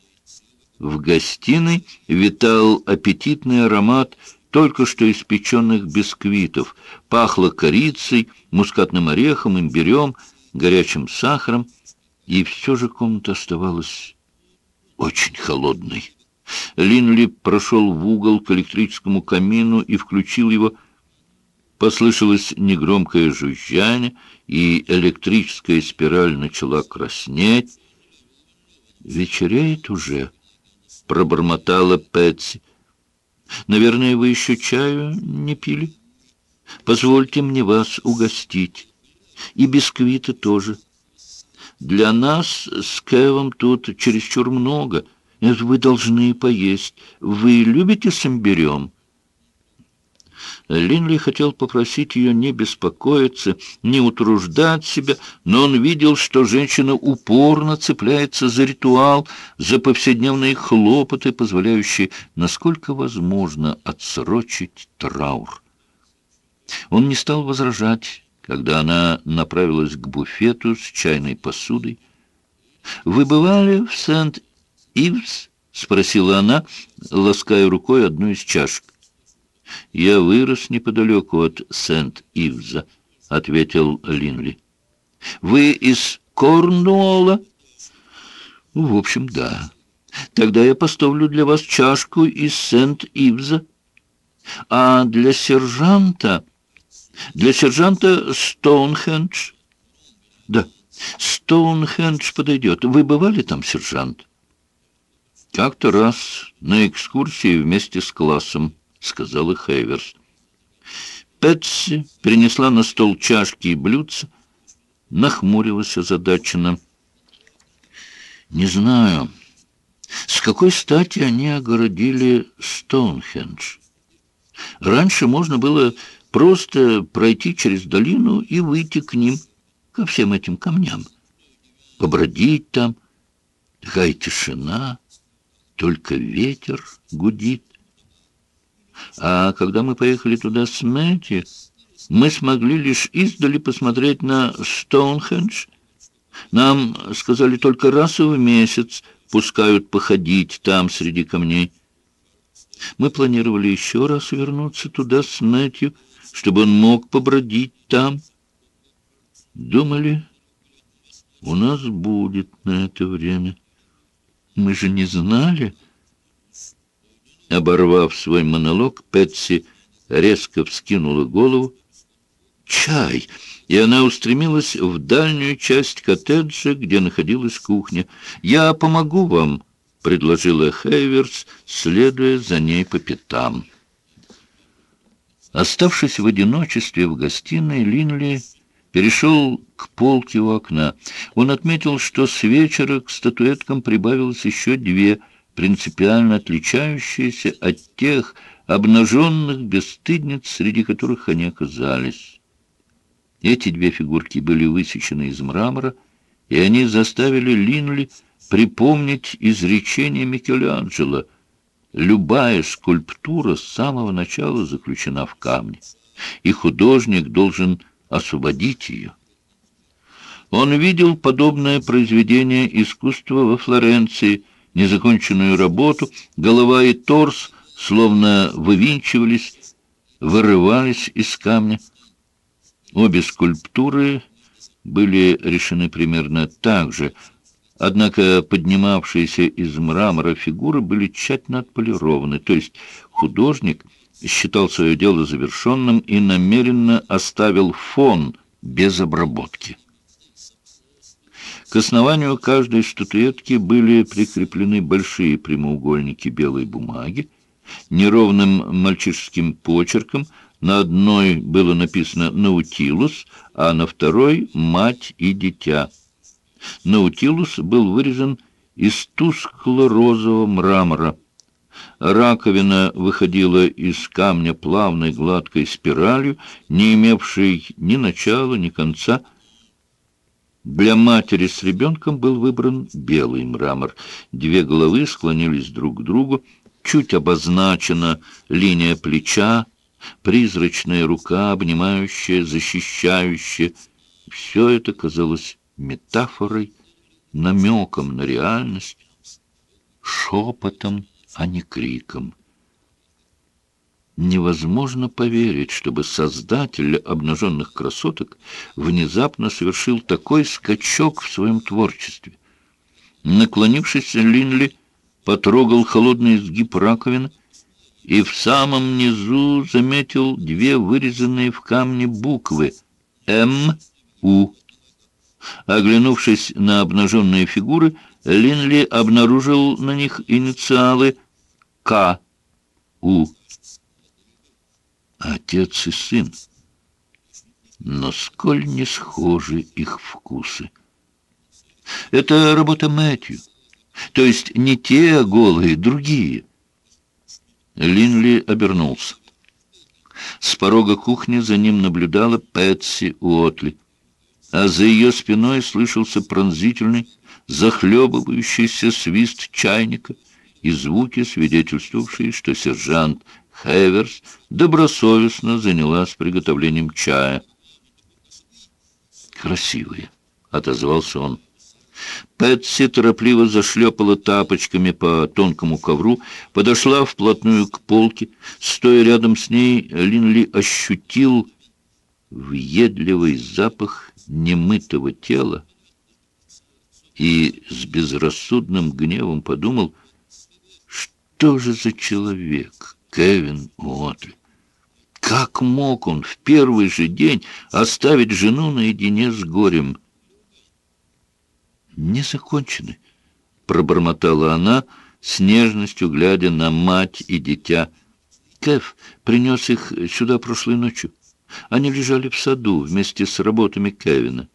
В гостиной витал аппетитный аромат только что испеченных бисквитов. Пахло корицей, мускатным орехом, имбирем, горячим сахаром. И все же комната оставалась очень холодной. Линли прошел в угол к электрическому камину и включил его. Послышалось негромкое жужжание, и электрическая спираль начала краснеть. «Вечеряет уже», — пробормотала Пэтси. «Наверное, вы еще чаю не пили? Позвольте мне вас угостить. И бисквиты тоже. Для нас с Кевом тут чересчур много». Это вы должны поесть. Вы любите с имбирем?» Линли хотел попросить ее не беспокоиться, не утруждать себя, но он видел, что женщина упорно цепляется за ритуал, за повседневные хлопоты, позволяющие, насколько возможно, отсрочить траур. Он не стал возражать, когда она направилась к буфету с чайной посудой. «Вы бывали в Сент Ивс?» — спросила она, лаская рукой одну из чашек. «Я вырос неподалеку от Сент-Ивза», — ответил Линли. «Вы из Корнуолла?» «В общем, да. Тогда я поставлю для вас чашку из Сент-Ивза. А для сержанта... Для сержанта Стоунхендж? Да, Стоунхендж подойдет. Вы бывали там, сержант? Как-то раз на экскурсии вместе с классом, сказала Хейверс. Пэтси принесла на стол чашки и блюдца, нахмурилась озадаченно. Не знаю, с какой стати они огородили Стоунхендж. Раньше можно было просто пройти через долину и выйти к ним, ко всем этим камням. Побродить там, такая тишина, только ветер гудит. А когда мы поехали туда с Мэтти, мы смогли лишь издали посмотреть на Стоунхендж. Нам сказали только раз в месяц пускают походить там среди камней. Мы планировали еще раз вернуться туда с Мэтью, чтобы он мог побродить там. Думали, у нас будет на это время. Мы же не знали. Оборвав свой монолог, Пэтси резко вскинула голову. «Чай!» И она устремилась в дальнюю часть коттеджа, где находилась кухня. «Я помогу вам!» — предложила Хейверс, следуя за ней по пятам. Оставшись в одиночестве в гостиной, Линли перешел к полке у окна. Он отметил, что с вечера к статуэткам прибавилось еще две, принципиально отличающиеся от тех обнаженных бесстыдниц, среди которых они оказались. Эти две фигурки были высечены из мрамора, и они заставили Линли припомнить изречение Микеланджело «Любая скульптура с самого начала заключена в камне, и художник должен освободить ее». Он видел подобное произведение искусства во Флоренции, незаконченную работу, голова и торс словно вывинчивались, вырывались из камня. Обе скульптуры были решены примерно так же, Однако поднимавшиеся из мрамора фигуры были тщательно отполированы, то есть художник считал свое дело завершенным и намеренно оставил фон без обработки. К основанию каждой статуэтки были прикреплены большие прямоугольники белой бумаги. Неровным мальчишеским почерком на одной было написано «Наутилус», а на второй «Мать и дитя». Наутилус был вырезан из тускло-розового мрамора. Раковина выходила из камня плавной гладкой спиралью, не имевшей ни начала, ни конца. Для матери с ребенком был выбран белый мрамор. Две головы склонились друг к другу, чуть обозначена линия плеча, призрачная рука, обнимающая, защищающая. Все это казалось метафорой, намеком на реальность, шепотом, а не криком. Невозможно поверить, чтобы создатель обнаженных красоток внезапно совершил такой скачок в своем творчестве. Наклонившись, Линли потрогал холодный изгиб раковины и в самом низу заметил две вырезанные в камне буквы «М-У». Оглянувшись на обнаженные фигуры, Линли обнаружил на них инициалы К. У. Отец и сын. Но сколь не схожи их вкусы. Это работа Мэтью. То есть не те голые, другие. Линли обернулся. С порога кухни за ним наблюдала Пэтси Уотли а за ее спиной слышался пронзительный, захлебывающийся свист чайника и звуки, свидетельствовавшие, что сержант Хеверс добросовестно занялась приготовлением чая. «Красивые», — отозвался он. Пэтси торопливо зашлепала тапочками по тонкому ковру, подошла вплотную к полке. Стоя рядом с ней, Линли ощутил въедливый запах немытого тела и с безрассудным гневом подумал, что же за человек Кевин Уотли. Как мог он в первый же день оставить жену наедине с горем? «Не закончены», — пробормотала она, с нежностью глядя на мать и дитя. Кэф принес их сюда прошлой ночью. Они лежали в саду вместе с работами Кевина.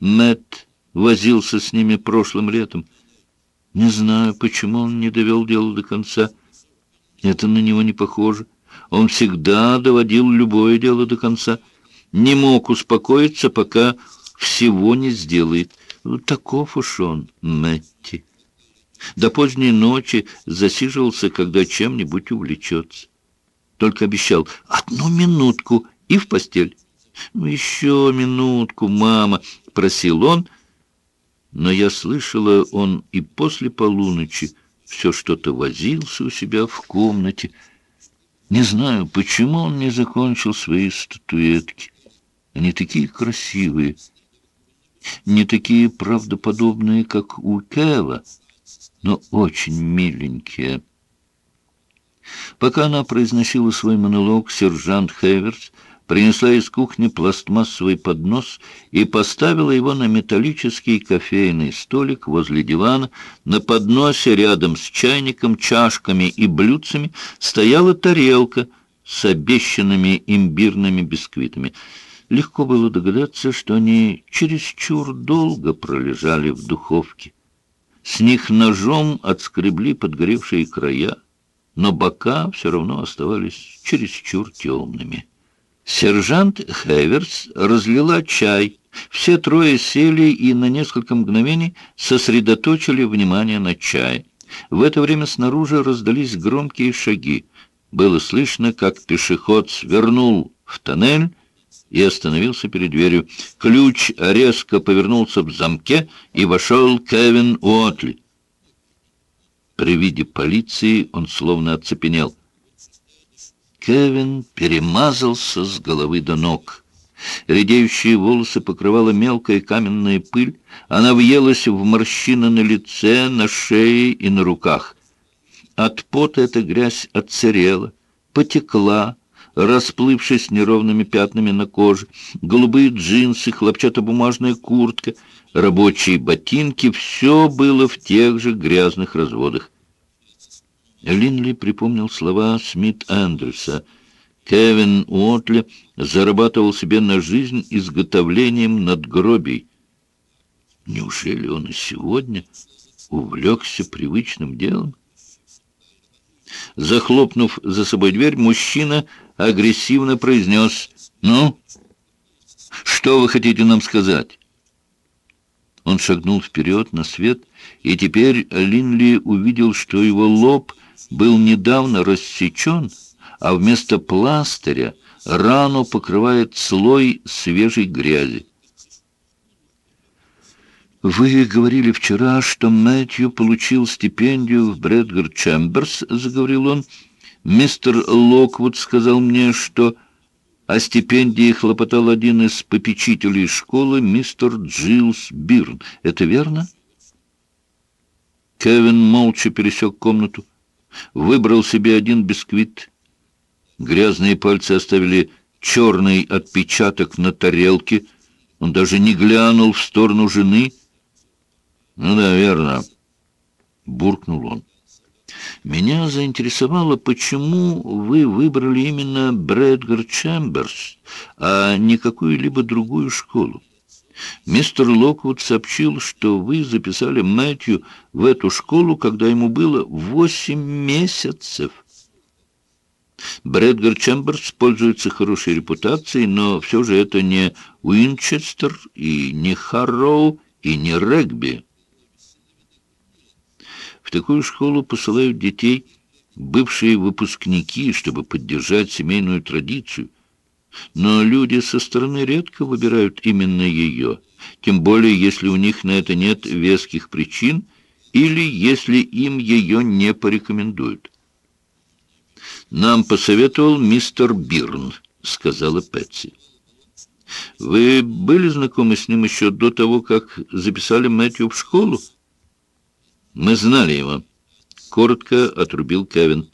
Мэтт возился с ними прошлым летом. Не знаю, почему он не довел дело до конца. Это на него не похоже. Он всегда доводил любое дело до конца. Не мог успокоиться, пока всего не сделает. Таков уж он, Мэтти. До поздней ночи засиживался, когда чем-нибудь увлечется. Только обещал «одну минутку» и в постель. «Ну, еще минутку, мама», — просил он, но я слышала, он и после полуночи все что-то возился у себя в комнате. Не знаю, почему он не закончил свои статуэтки. Они такие красивые, не такие правдоподобные, как у Кэва, но очень миленькие. Пока она произносила свой монолог, сержант Хеверс принесла из кухни пластмассовый поднос и поставила его на металлический кофейный столик возле дивана. На подносе рядом с чайником, чашками и блюдцами стояла тарелка с обещанными имбирными бисквитами. Легко было догадаться, что они чересчур долго пролежали в духовке. С них ножом отскребли подгоревшие края, но бока все равно оставались чересчур темными. Сержант Хеверс разлила чай. Все трое сели и на несколько мгновений сосредоточили внимание на чае. В это время снаружи раздались громкие шаги. Было слышно, как пешеход свернул в тоннель и остановился перед дверью. Ключ резко повернулся в замке, и вошел Кевин Уотли. При виде полиции он словно оцепенел. Кевин перемазался с головы до ног. Редеющие волосы покрывала мелкая каменная пыль. Она въелась в морщины на лице, на шее и на руках. От пота эта грязь отсырела, потекла, расплывшись неровными пятнами на коже. Голубые джинсы, хлопчатобумажная куртка, рабочие ботинки — все было в тех же грязных разводах. Линли припомнил слова Смит Эндрюса. Кевин Уотли зарабатывал себе на жизнь изготовлением надгробий. Неужели он и сегодня увлекся привычным делом? Захлопнув за собой дверь, мужчина агрессивно произнес «Ну, что вы хотите нам сказать?» Он шагнул вперед на свет, и теперь Линли увидел, что его лоб был недавно рассечен, а вместо пластыря рану покрывает слой свежей грязи. «Вы говорили вчера, что Мэтью получил стипендию в Брэдгар Чемберс», — заговорил он. «Мистер Локвуд сказал мне, что о стипендии хлопотал один из попечителей школы, мистер Джилс Бирн. Это верно?» Кевин молча пересек комнату выбрал себе один бисквит. Грязные пальцы оставили черный отпечаток на тарелке. Он даже не глянул в сторону жены. «Ну да, верно», — буркнул он. «Меня заинтересовало, почему вы выбрали именно Брэдгар Чемберс, а не какую-либо другую школу. Мистер Локвуд сообщил, что вы записали Мэтью в эту школу, когда ему было восемь месяцев. Брэдгар Чемберс пользуется хорошей репутацией, но все же это не Уинчестер и не Харроу и не Регби. В такую школу посылают детей бывшие выпускники, чтобы поддержать семейную традицию – но люди со стороны редко выбирают именно ее, тем более если у них на это нет веских причин или если им ее не порекомендуют. «Нам посоветовал мистер Бирн», — сказала Пэтси. «Вы были знакомы с ним еще до того, как записали Мэтью в школу?» «Мы знали его», — коротко отрубил Кевин.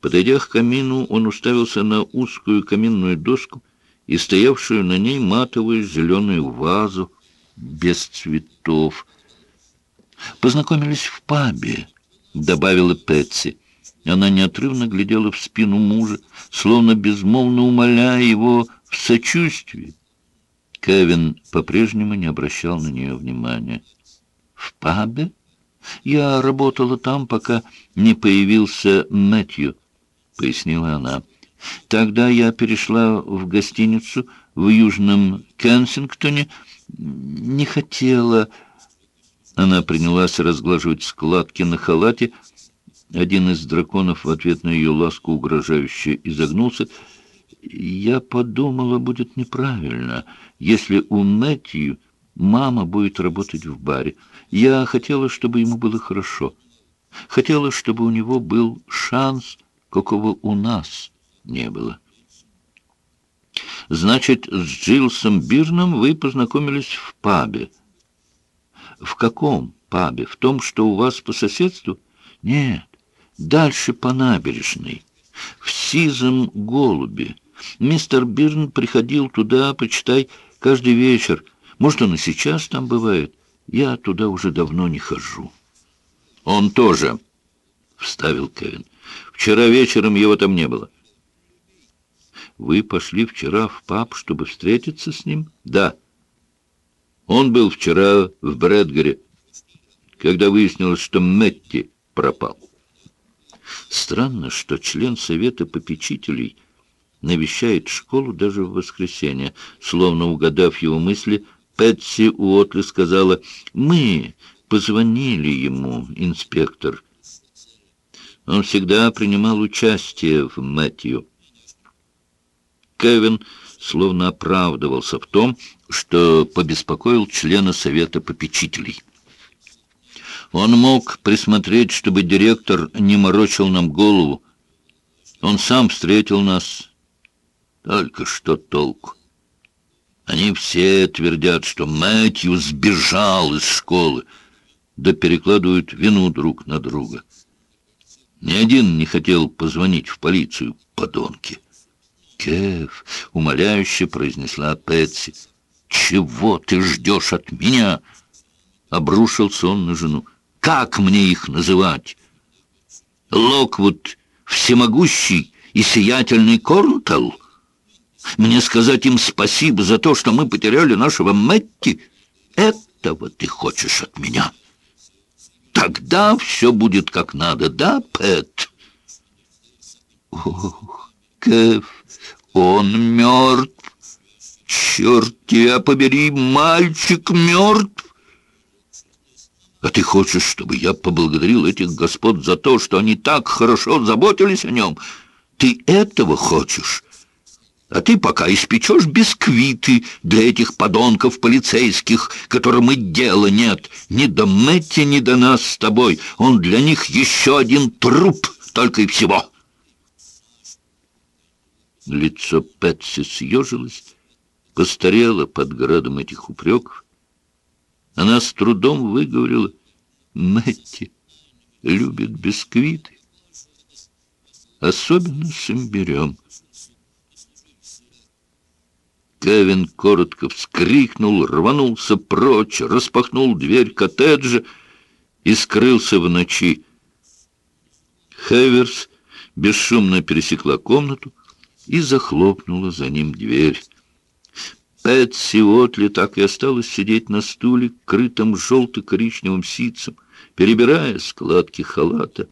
Подойдя к камину, он уставился на узкую каминную доску и стоявшую на ней матовую зеленую вазу без цветов. «Познакомились в пабе», — добавила Пэтси. Она неотрывно глядела в спину мужа, словно безмолвно умоляя его в сочувствии. Кевин по-прежнему не обращал на нее внимания. «В пабе? Я работала там, пока не появился Мэтью», — пояснила она. «Тогда я перешла в гостиницу в Южном Кенсингтоне. Не хотела...» Она принялась разглаживать складки на халате. Один из драконов в ответ на ее ласку угрожающе изогнулся — я подумала, будет неправильно, если у Мэтью мама будет работать в баре. Я хотела, чтобы ему было хорошо. Хотела, чтобы у него был шанс, какого у нас не было. Значит, с Джилсом Бирном вы познакомились в пабе. В каком пабе? В том, что у вас по соседству? Нет, дальше по набережной, в сизом голубе. Мистер Бирн приходил туда, почитай, каждый вечер. Может, он и сейчас там бывает. Я туда уже давно не хожу. Он тоже, — вставил Кевин. Вчера вечером его там не было. Вы пошли вчера в паб, чтобы встретиться с ним? Да. Он был вчера в Брэдгаре, когда выяснилось, что Мэтти пропал. Странно, что член Совета попечителей — навещает школу даже в воскресенье. Словно угадав его мысли, Пэтси Уотли сказала, «Мы позвонили ему, инспектор». Он всегда принимал участие в Мэтью. Кевин словно оправдывался в том, что побеспокоил члена совета попечителей. Он мог присмотреть, чтобы директор не морочил нам голову. Он сам встретил нас, только что толку? Они все твердят, что Мэтью сбежал из школы, да перекладывают вину друг на друга. Ни один не хотел позвонить в полицию, подонки. «Кев», — умоляюще произнесла Пэтси, — «чего ты ждешь от меня?» Обрушился он на жену. «Как мне их называть? Локвуд всемогущий и сиятельный Корнтелл?» Мне сказать им спасибо за то, что мы потеряли нашего Мэтти? Этого ты хочешь от меня? Тогда все будет как надо, да, Пэт? Ох, Кэф, он мертв. Черт тебя побери, мальчик мертв. А ты хочешь, чтобы я поблагодарил этих господ за то, что они так хорошо заботились о нем? Ты этого хочешь? А ты пока испечешь бисквиты для этих подонков полицейских, которым и дела нет. Ни до Мэтти, ни до нас с тобой. Он для них еще один труп, только и всего. Лицо Пэтси съежилось, постарело под градом этих упреков. Она с трудом выговорила, Мэтти любит бисквиты, особенно с имбирем. Кевин коротко вскрикнул, рванулся прочь, распахнул дверь коттеджа и скрылся в ночи. Хеверс бесшумно пересекла комнату и захлопнула за ним дверь. Пэтси Отли так и осталась сидеть на стуле, крытом желто-коричневым ситцем, перебирая складки халата.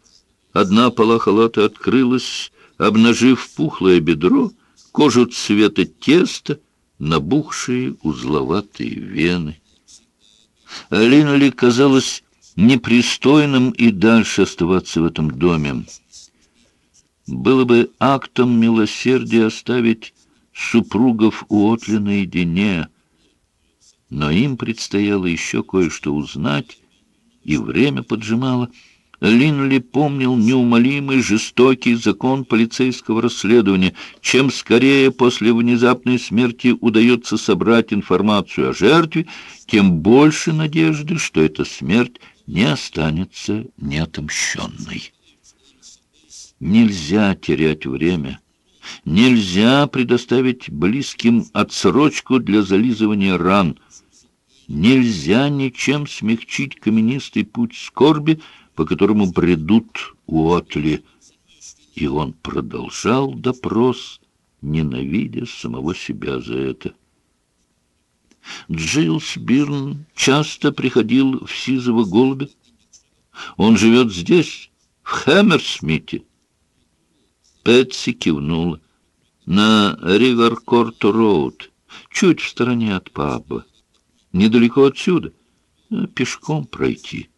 Одна пола халата открылась, обнажив пухлое бедро, кожу цвета теста, набухшие узловатые вены. Линли казалось непристойным и дальше оставаться в этом доме. Было бы актом милосердия оставить супругов Уотли наедине, но им предстояло еще кое-что узнать, и время поджимало — Линли помнил неумолимый жестокий закон полицейского расследования. Чем скорее после внезапной смерти удается собрать информацию о жертве, тем больше надежды, что эта смерть не останется неотомщенной. Нельзя терять время. Нельзя предоставить близким отсрочку для зализывания ран. Нельзя ничем смягчить каменистый путь скорби, по которому бредут Уотли. И он продолжал допрос, ненавидя самого себя за это. Джилс Бирн часто приходил в Сизого голубя. Он живет здесь, в Хэмерсмите. Пэтси кивнула. На Риверкорт-Роуд, чуть в стороне от паба. Недалеко отсюда. Пешком пройти.